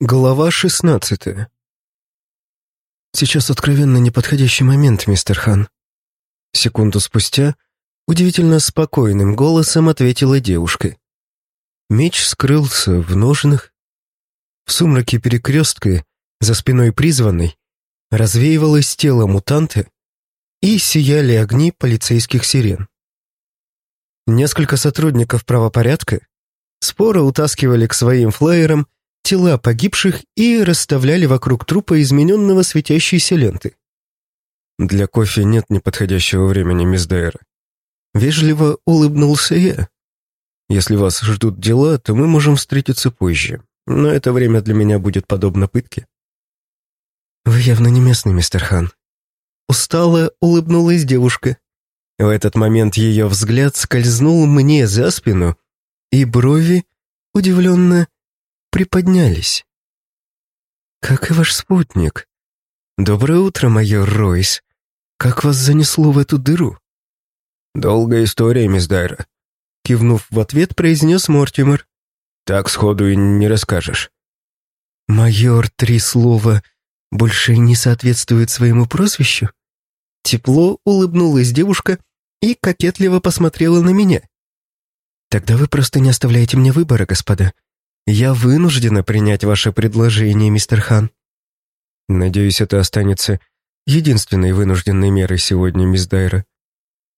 Глава шестнадцатая. Сейчас откровенно неподходящий момент, мистер Хан. Секунду спустя удивительно спокойным голосом ответила девушка. Меч скрылся в ножнах. В сумраке перекрестка, за спиной призванной, развеивалось тело мутанта и сияли огни полицейских сирен. Несколько сотрудников правопорядка споро утаскивали к своим флайерам тела погибших и расставляли вокруг трупа измененного светящейся ленты. «Для кофе нет неподходящего времени, мисс Дайра». Вежливо улыбнулся я. «Если вас ждут дела, то мы можем встретиться позже, но это время для меня будет подобно пытке». «Вы явно не местный, мистер Хан». Устало улыбнулась девушка. В этот момент ее взгляд скользнул мне за спину, и брови удивленно приподнялись. «Как и ваш спутник. Доброе утро, майор Ройс. Как вас занесло в эту дыру?» «Долгая история, мисс Дайра», — кивнув в ответ, произнес Мортимер. «Так сходу и не расскажешь». «Майор, три слова, больше не соответствует своему прозвищу?» Тепло улыбнулась девушка и кокетливо посмотрела на меня. «Тогда вы просто не оставляете мне выбора, господа. «Я вынуждена принять ваше предложение, мистер Хан». «Надеюсь, это останется единственной вынужденной мерой сегодня, мисс Дайра».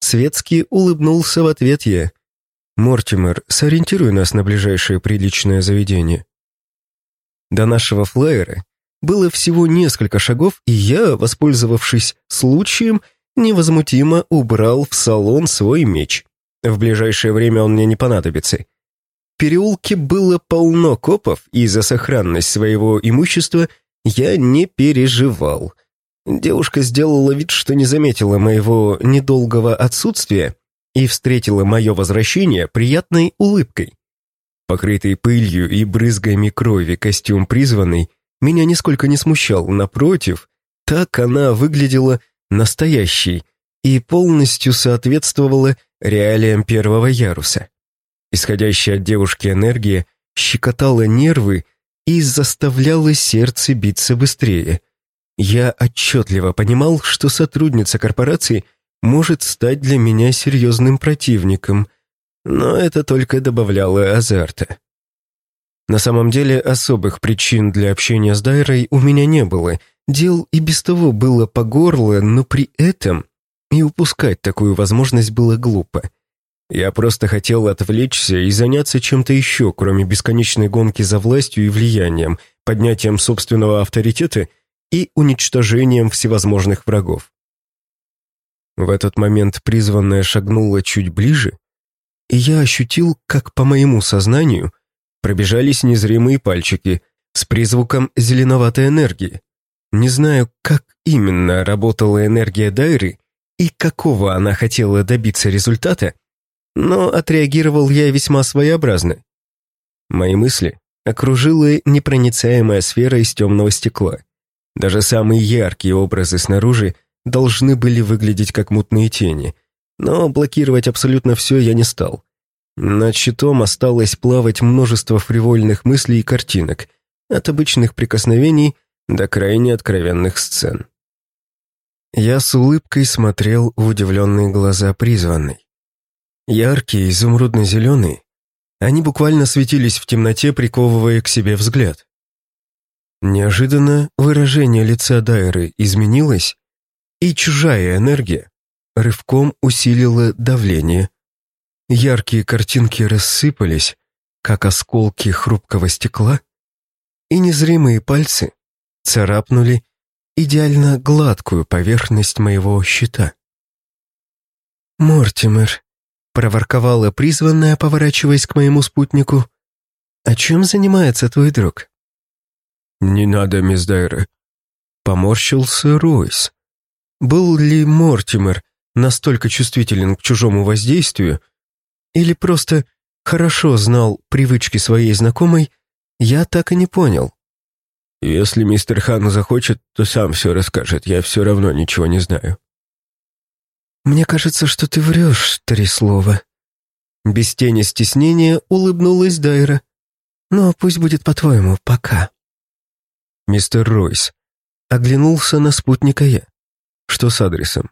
Светский улыбнулся в ответ я. «Мортимер, сориентируй нас на ближайшее приличное заведение». До нашего флайера было всего несколько шагов, и я, воспользовавшись случаем, невозмутимо убрал в салон свой меч. В ближайшее время он мне не понадобится переулке было полно копов, и за сохранность своего имущества я не переживал. Девушка сделала вид, что не заметила моего недолгого отсутствия и встретила мое возвращение приятной улыбкой. Покрытый пылью и брызгами крови костюм призванный меня нисколько не смущал, напротив, так она выглядела настоящей и полностью соответствовала реалиям первого яруса. Исходящая от девушки энергия щекотала нервы и заставляла сердце биться быстрее. Я отчетливо понимал, что сотрудница корпорации может стать для меня серьезным противником, но это только добавляло азарта. На самом деле особых причин для общения с Дайрой у меня не было. Дел и без того было по горло, но при этом и упускать такую возможность было глупо. Я просто хотел отвлечься и заняться чем-то еще, кроме бесконечной гонки за властью и влиянием, поднятием собственного авторитета и уничтожением всевозможных врагов. В этот момент призванная шагнула чуть ближе, и я ощутил, как по моему сознанию пробежались незримые пальчики с призвуком зеленоватой энергии. Не знаю, как именно работала энергия Дайры и какого она хотела добиться результата, но отреагировал я весьма своеобразно. Мои мысли окружила непроницаемая сфера из темного стекла. Даже самые яркие образы снаружи должны были выглядеть как мутные тени, но блокировать абсолютно все я не стал. Над щитом осталось плавать множество фривольных мыслей и картинок, от обычных прикосновений до крайне откровенных сцен. Я с улыбкой смотрел в удивленные глаза призванной. Яркие, изумрудно-зеленые, они буквально светились в темноте, приковывая к себе взгляд. Неожиданно выражение лица Дайры изменилось, и чужая энергия рывком усилила давление. Яркие картинки рассыпались, как осколки хрупкого стекла, и незримые пальцы царапнули идеально гладкую поверхность моего щита. «Мортимер», проворковала призванная, поворачиваясь к моему спутнику. «О чем занимается твой друг?» «Не надо, мисс Дайра», — поморщился Ройс. Был ли Мортимер настолько чувствителен к чужому воздействию, или просто хорошо знал привычки своей знакомой, я так и не понял. «Если мистер Хан захочет, то сам все расскажет, я все равно ничего не знаю». «Мне кажется, что ты врешь, три слова». Без тени стеснения улыбнулась Дайра. «Но пусть будет по-твоему, пока». «Мистер Ройс». Оглянулся на спутника я. «Что с адресом?»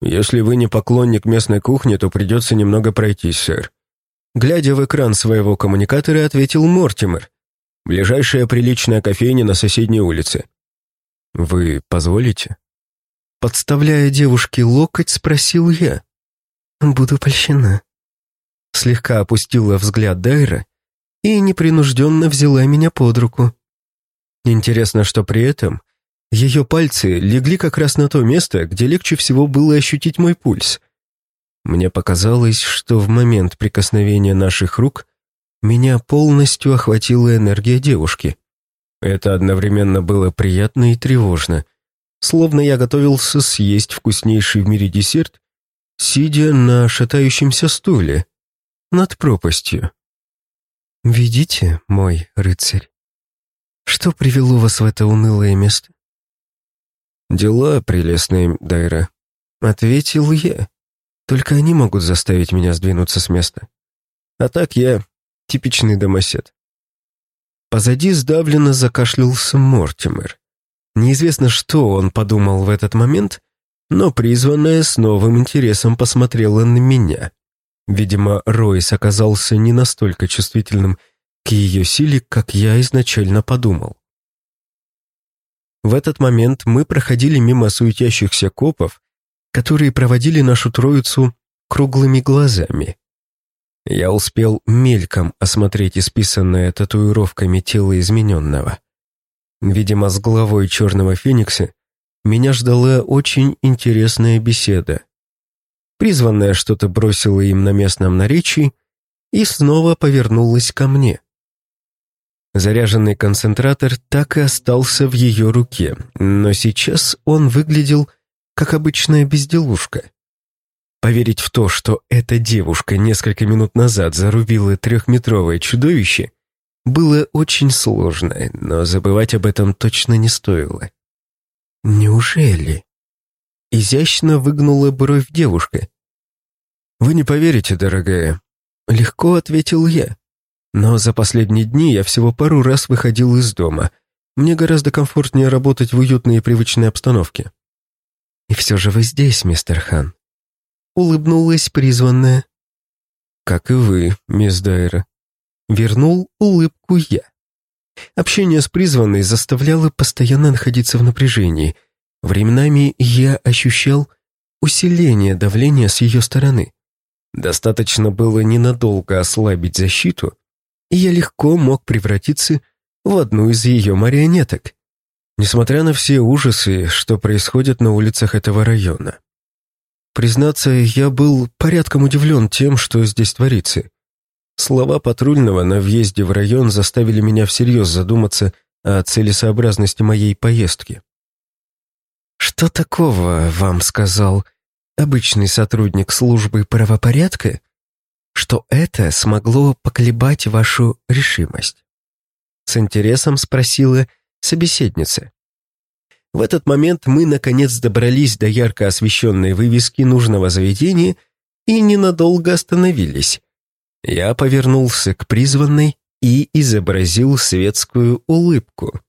«Если вы не поклонник местной кухни, то придется немного пройтись, сэр». Глядя в экран своего коммуникатора, ответил Мортимер. «Ближайшая приличная кофейня на соседней улице». «Вы позволите?» Подставляя девушке локоть, спросил я. «Буду польщена». Слегка опустила взгляд Дайра и непринужденно взяла меня под руку. Интересно, что при этом ее пальцы легли как раз на то место, где легче всего было ощутить мой пульс. Мне показалось, что в момент прикосновения наших рук меня полностью охватила энергия девушки. Это одновременно было приятно и тревожно, словно я готовился съесть вкуснейший в мире десерт, сидя на шатающемся стуле над пропастью. «Видите, мой рыцарь, что привело вас в это унылое место?» «Дела прелестные, Дайра», — ответил я. «Только они могут заставить меня сдвинуться с места. А так я типичный домосед». Позади сдавленно закашлялся Мортимер. Неизвестно, что он подумал в этот момент, но призванная с новым интересом посмотрела на меня. Видимо, Ройс оказался не настолько чувствительным к ее силе, как я изначально подумал. В этот момент мы проходили мимо суетящихся копов, которые проводили нашу троицу круглыми глазами. Я успел мельком осмотреть исписанное татуировками тело измененного. Видимо, с головой черного феникса меня ждала очень интересная беседа. Призванная что-то бросила им на местном наречии и снова повернулась ко мне. Заряженный концентратор так и остался в ее руке, но сейчас он выглядел как обычная безделушка. Поверить в то, что эта девушка несколько минут назад зарубила трехметровое чудовище, было очень сложно, но забывать об этом точно не стоило. «Неужели?» Изящно выгнула бровь девушка. «Вы не поверите, дорогая», — легко ответил я. «Но за последние дни я всего пару раз выходил из дома. Мне гораздо комфортнее работать в уютной и привычной обстановке». «И все же вы здесь, мистер Хан», — улыбнулась призванная. «Как и вы, мисс Дайра». Вернул улыбку я. Общение с призванной заставляло постоянно находиться в напряжении. Временами я ощущал усиление давления с ее стороны. Достаточно было ненадолго ослабить защиту, и я легко мог превратиться в одну из ее марионеток, несмотря на все ужасы, что происходят на улицах этого района. Признаться, я был порядком удивлен тем, что здесь творится. Слова патрульного на въезде в район заставили меня всерьез задуматься о целесообразности моей поездки. «Что такого вам сказал обычный сотрудник службы правопорядка, что это смогло поколебать вашу решимость?» С интересом спросила собеседница. В этот момент мы, наконец, добрались до ярко освещенной вывески нужного заведения и ненадолго остановились. Я повернулся к призванной и изобразил светскую улыбку.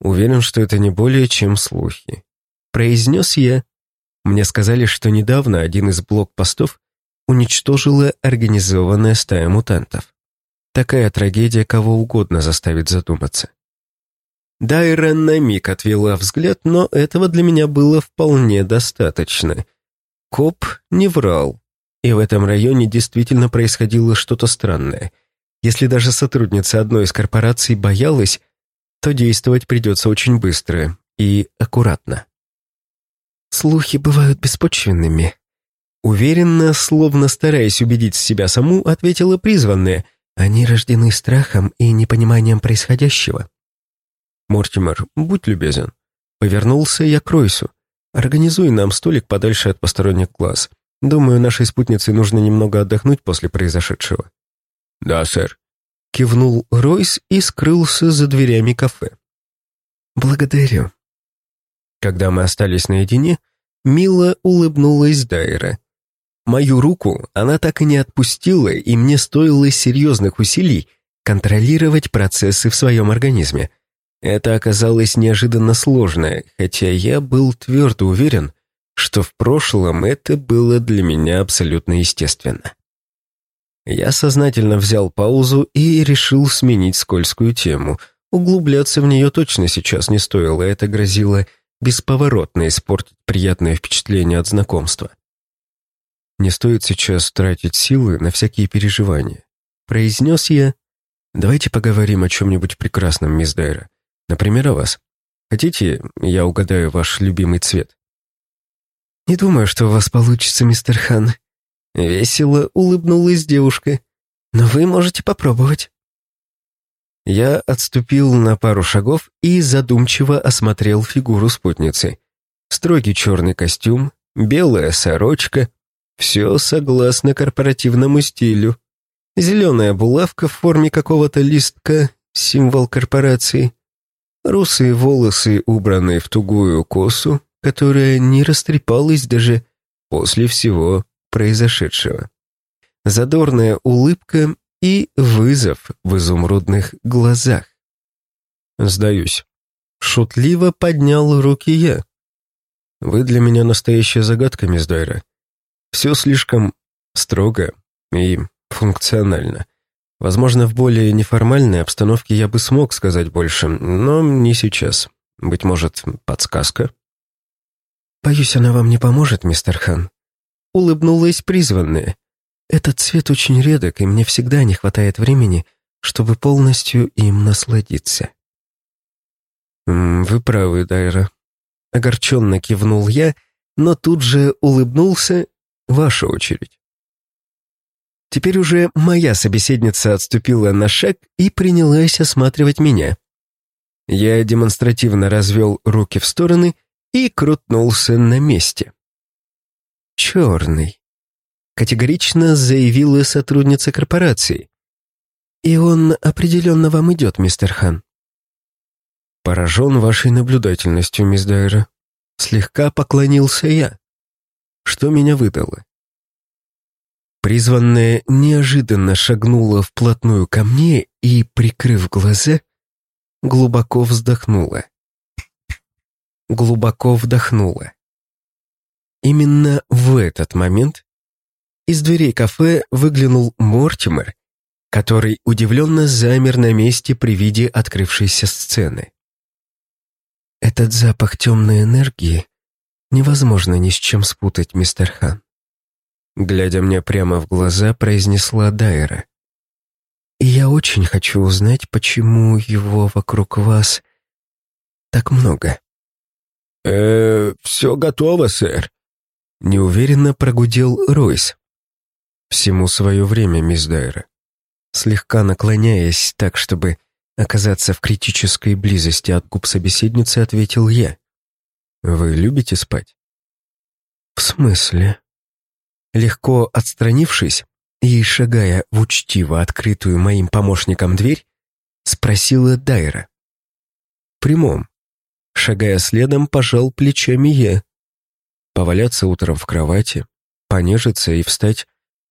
Уверен, что это не более чем слухи. Произнес я, мне сказали, что недавно один из блокпостов уничтожила организованная стая мутантов. Такая трагедия кого угодно заставит задуматься. Дайра на миг отвела взгляд, но этого для меня было вполне достаточно. Коп не врал, и в этом районе действительно происходило что-то странное. Если даже сотрудница одной из корпораций боялась, то действовать придется очень быстро и аккуратно. Слухи бывают беспочвенными. Уверенно, словно стараясь убедить себя саму, ответила призванная. Они рождены страхом и непониманием происходящего. «Мортимер, будь любезен». Повернулся я к Ройсу. «Организуй нам столик подальше от посторонних глаз. Думаю, нашей спутнице нужно немного отдохнуть после произошедшего». «Да, сэр», — кивнул Ройс и скрылся за дверями кафе. «Благодарю», когда мы остались наедине, мило улыбнулась Дайра. Мою руку она так и не отпустила, и мне стоило серьезных усилий контролировать процессы в своем организме. Это оказалось неожиданно сложно, хотя я был твердо уверен, что в прошлом это было для меня абсолютно естественно. Я сознательно взял паузу и решил сменить скользкую тему. Углубляться в нее точно сейчас не стоило, это грозило бесповоротно испортить приятное впечатление от знакомства. Не стоит сейчас тратить силы на всякие переживания. Произнес я. Давайте поговорим о чем-нибудь прекрасном, мисс Дайра. Например, о вас. Хотите, я угадаю ваш любимый цвет? Не думаю, что у вас получится, мистер Хан. Весело улыбнулась девушка. Но вы можете попробовать. Я отступил на пару шагов и задумчиво осмотрел фигуру спутницы. Строгий черный костюм, белая сорочка, все согласно корпоративному стилю. Зеленая булавка в форме какого-то листка, символ корпорации. Русые волосы, убранные в тугую косу, которая не растрепалась даже после всего произошедшего. Задорная улыбка и вызов в изумрудных глазах. «Сдаюсь». Шутливо поднял руки я. «Вы для меня настоящая загадка, мисс Дайра. Все слишком строго и функционально. Возможно, в более неформальной обстановке я бы смог сказать больше, но не сейчас. Быть может, подсказка? «Боюсь, она вам не поможет, мистер Хан», — улыбнулась призванная. «Этот цвет очень редок, и мне всегда не хватает времени, чтобы полностью им насладиться». «Вы правы, Дайра», — огорченно кивнул я, но тут же улыбнулся Ваша очередь. Теперь уже моя собеседница отступила на шаг и принялась осматривать меня. Я демонстративно развел руки в стороны и крутнулся на месте. «Черный», — категорично заявила сотрудница корпорации. «И он определенно вам идет, мистер Хан». «Поражен вашей наблюдательностью, мисс Дайра». Слегка поклонился я. Что меня выдало? Призванная неожиданно шагнула вплотную ко мне и, прикрыв глаза, глубоко вздохнула. Глубоко вдохнула. Именно в этот момент из дверей кафе выглянул Мортимер, который удивленно замер на месте при виде открывшейся сцены. Этот запах темной энергии невозможно ни с чем спутать, мистер Хан. Глядя мне прямо в глаза, произнесла Дайра. И я очень хочу узнать, почему его вокруг вас так много. Э все готово, сэр», — неуверенно прогудел Ройс. «Всему свое время, мисс Дайра». Слегка наклоняясь так, чтобы оказаться в критической близости от губ собеседницы, ответил я. Вы любите спать? В смысле? Легко отстранившись и шагая в учтиво открытую моим помощником дверь, спросила Дайра. Прямом. Шагая следом, пожал плечами я. Поваляться утром в кровати, понежиться и встать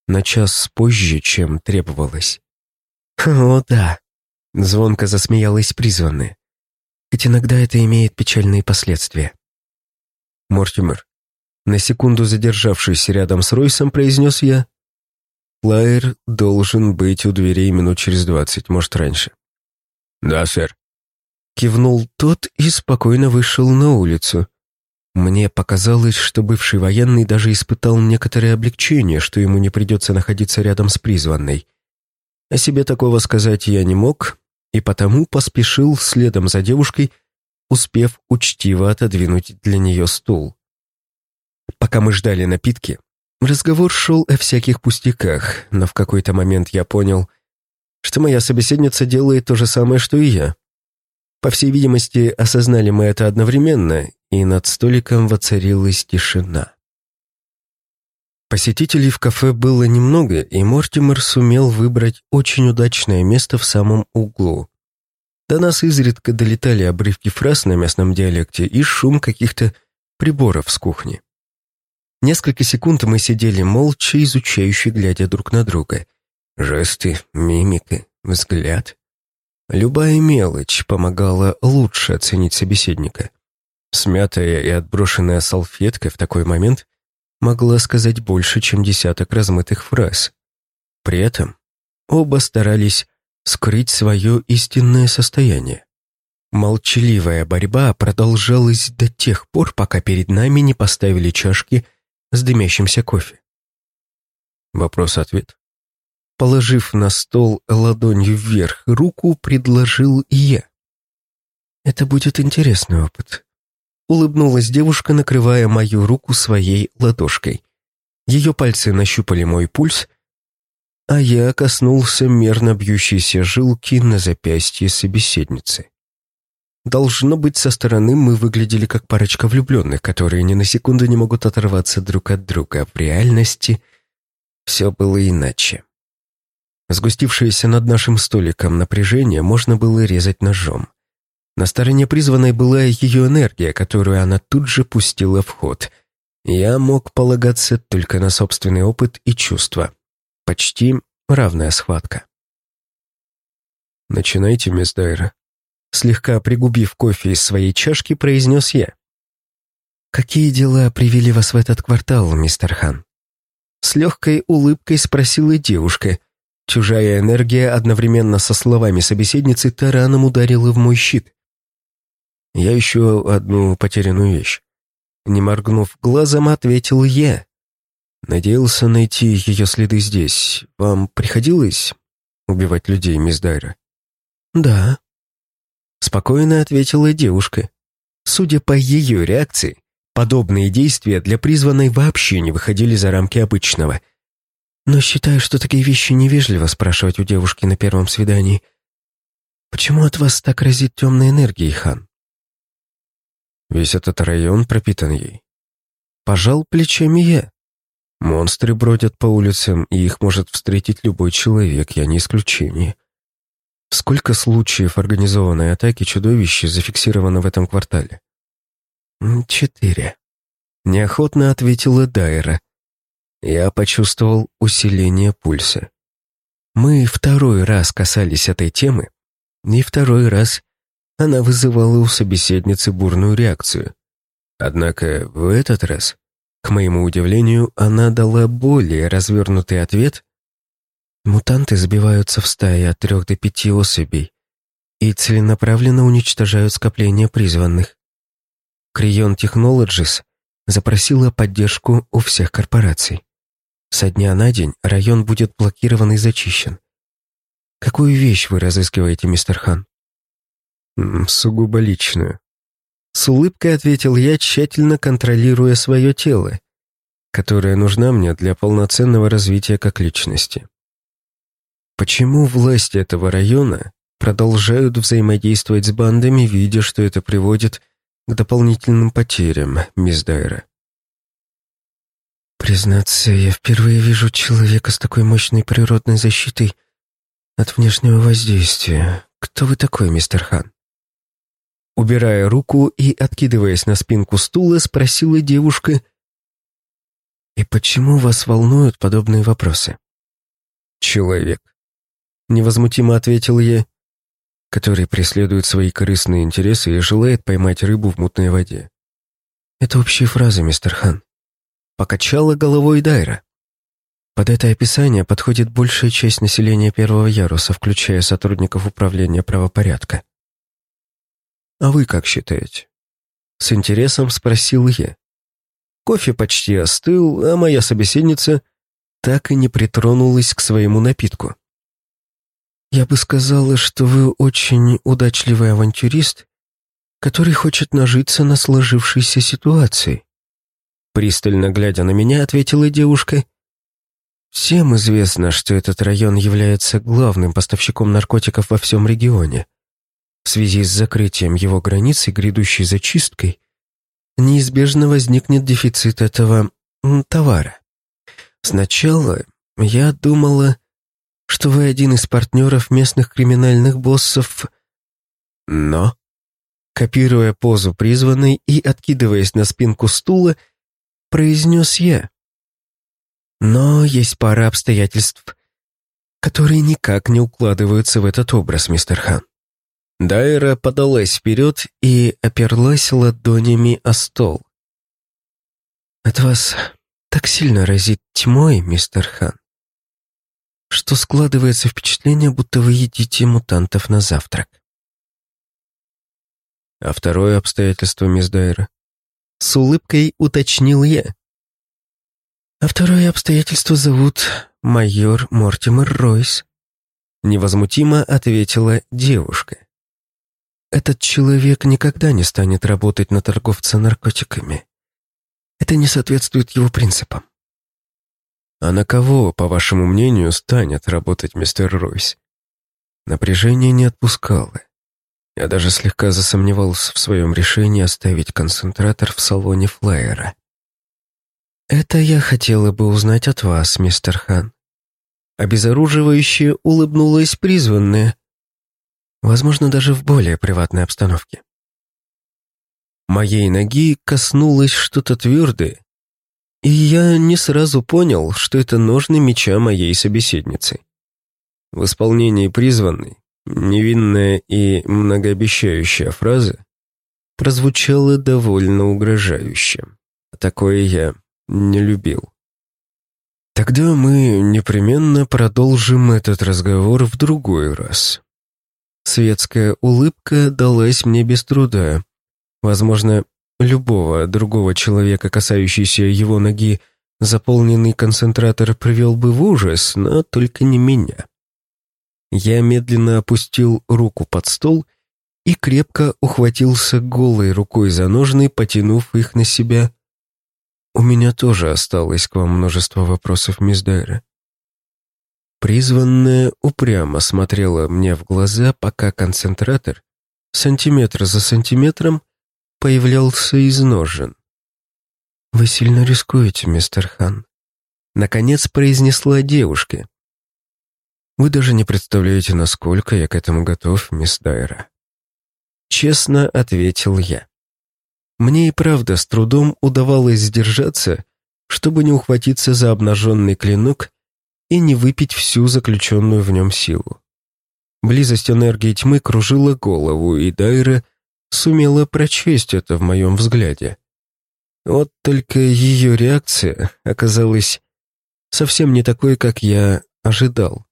на час позже, чем требовалось. «О, да!» — звонко засмеялась призванная. «Ведь иногда это имеет печальные последствия». Мортимер. На секунду задержавшись рядом с Ройсом, произнес я. Лайер должен быть у дверей минут через двадцать, может, раньше. «Да, сэр». Кивнул тот и спокойно вышел на улицу. Мне показалось, что бывший военный даже испытал некоторое облегчение, что ему не придется находиться рядом с призванной. О себе такого сказать я не мог, и потому поспешил следом за девушкой, успев учтиво отодвинуть для нее стул. Пока мы ждали напитки, разговор шел о всяких пустяках, но в какой-то момент я понял, что моя собеседница делает то же самое, что и я. По всей видимости, осознали мы это одновременно, и над столиком воцарилась тишина. Посетителей в кафе было немного, и Мортимер сумел выбрать очень удачное место в самом углу. До нас изредка долетали обрывки фраз на местном диалекте и шум каких-то приборов с кухни. Несколько секунд мы сидели молча, изучающе глядя друг на друга. Жесты, мимика, взгляд. Любая мелочь помогала лучше оценить собеседника. Смятая и отброшенная салфетка в такой момент могла сказать больше, чем десяток размытых фраз. При этом оба старались скрыть свое истинное состояние. Молчаливая борьба продолжалась до тех пор, пока перед нами не поставили чашки с дымящимся кофе. Вопрос-ответ. Положив на стол ладонью вверх руку, предложил я. «Это будет интересный опыт», — улыбнулась девушка, накрывая мою руку своей ладошкой. Ее пальцы нащупали мой пульс, а я коснулся мерно бьющейся жилки на запястье собеседницы. Должно быть, со стороны мы выглядели как парочка влюбленных, которые ни на секунду не могут оторваться друг от друга. В реальности все было иначе. Сгустившееся над нашим столиком напряжение можно было резать ножом. На стороне призванной была ее энергия, которую она тут же пустила в ход. Я мог полагаться только на собственный опыт и чувства. Почти равная схватка. «Начинайте, мисс Дайра», слегка пригубив кофе из своей чашки, произнес я. «Какие дела привели вас в этот квартал, мистер Хан?» С легкой улыбкой спросила девушка. Чужая энергия одновременно со словами собеседницы тараном ударила в мой щит. Я ищу одну потерянную вещь. Не моргнув глазом, ответил я. Надеялся найти ее следы здесь. Вам приходилось убивать людей, мисс Дайра? Да, Спокойно ответила девушка. Судя по ее реакции, подобные действия для призванной вообще не выходили за рамки обычного. Но считаю, что такие вещи невежливо спрашивать у девушки на первом свидании. Почему от вас так разит темной энергией, хан? Весь этот район пропитан ей. Пожал плечами я. Монстры бродят по улицам, и их может встретить любой человек, я не исключение. Сколько случаев организованной атаки чудовищ зафиксировано в этом квартале? Четыре. Неохотно ответила Дайра. Я почувствовал усиление пульса. Мы второй раз касались этой темы, и второй раз она вызывала у собеседницы бурную реакцию. Однако в этот раз, к моему удивлению, она дала более развернутый ответ Мутанты сбиваются в стаи от трех до пяти особей и целенаправленно уничтожают скопление призванных. Крион Technologies запросила поддержку у всех корпораций. Со дня на день район будет блокирован и зачищен. Какую вещь вы разыскиваете, мистер Хан? Сугубо личную. С улыбкой ответил я, тщательно контролируя свое тело, которое нужна мне для полноценного развития как личности. Почему власти этого района продолжают взаимодействовать с бандами, видя, что это приводит к дополнительным потерям, мисс Дайра? Признаться, я впервые вижу человека с такой мощной природной защитой от внешнего воздействия. Кто вы такой, мистер Хан? Убирая руку и откидываясь на спинку стула, спросила девушка, «И почему вас волнуют подобные вопросы?» «Человек невозмутимо ответил я, который преследует свои корыстные интересы и желает поймать рыбу в мутной воде. Это общие фразы, мистер Хан. Покачала головой Дайра. Под это описание подходит большая часть населения первого яруса, включая сотрудников управления правопорядка. А вы как считаете? С интересом спросил я. Кофе почти остыл, а моя собеседница так и не притронулась к своему напитку. Я бы сказала, что вы очень удачливый авантюрист, который хочет нажиться на сложившейся ситуации. Пристально глядя на меня, ответила девушка. Всем известно, что этот район является главным поставщиком наркотиков во всем регионе. В связи с закрытием его границ и грядущей зачисткой неизбежно возникнет дефицит этого товара. Сначала я думала, что вы один из партнеров местных криминальных боссов. Но, копируя позу призванной и откидываясь на спинку стула, произнес я. Но есть пара обстоятельств, которые никак не укладываются в этот образ, мистер Хан. Дайра подалась вперед и оперлась ладонями о стол. «От вас так сильно разит тьмой, мистер Хан, что складывается впечатление, будто вы едите мутантов на завтрак». «А второе обстоятельство, мисс Дайра?» С улыбкой уточнил я. «А второе обстоятельство зовут майор Мортимер Ройс», невозмутимо ответила девушка. Этот человек никогда не станет работать на торговца наркотиками. Это не соответствует его принципам. А на кого, по вашему мнению, станет работать мистер Ройс? Напряжение не отпускало. Я даже слегка засомневался в своем решении оставить концентратор в салоне флайера. «Это я хотела бы узнать от вас, мистер Хан». Обезоруживающе улыбнулась призванная, возможно, даже в более приватной обстановке. Моей ноги коснулось что-то твердое, и я не сразу понял, что это ножны меча моей собеседницы. В исполнении призванной, невинная и многообещающая фраза прозвучала довольно угрожающе. Такое я не любил. Тогда мы непременно продолжим этот разговор в другой раз. Светская улыбка далась мне без труда. Возможно, любого другого человека, касающийся его ноги, заполненный концентратор привел бы в ужас, но только не меня. Я медленно опустил руку под стол и крепко ухватился голой рукой за ножны, потянув их на себя. У меня тоже осталось к вам множество вопросов, мисс Дайра. Призванная упрямо смотрела мне в глаза, пока концентратор, сантиметр за сантиметром, появлялся из ножен. «Вы сильно рискуете, мистер Хан», — наконец произнесла девушка. «Вы даже не представляете, насколько я к этому готов, мисс Дайра». Честно ответил я. Мне и правда с трудом удавалось сдержаться, чтобы не ухватиться за обнаженный клинок и не выпить всю заключенную в нем силу. Близость энергии тьмы кружила голову, и Дайра сумела прочесть это в моем взгляде. Вот только ее реакция оказалась совсем не такой, как я ожидал.